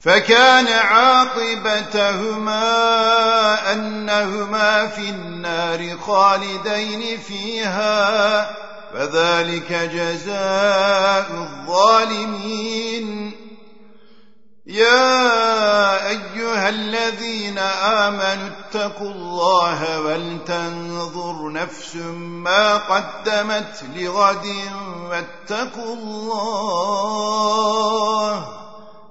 فكان عاقبتهما أنهما في النار خالدين فيها فذلك جزاء الظالمين. يا أيها الذين آمنوا اتقوا الله ولتنظر نفس ما قدمت لغد واتقوا الله.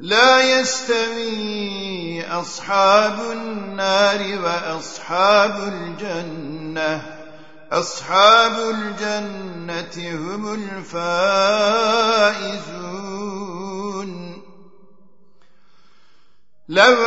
لا يستوي أصحاب النار وأصحاب الجنة. أصحاب الجنة هم الفائزون. لو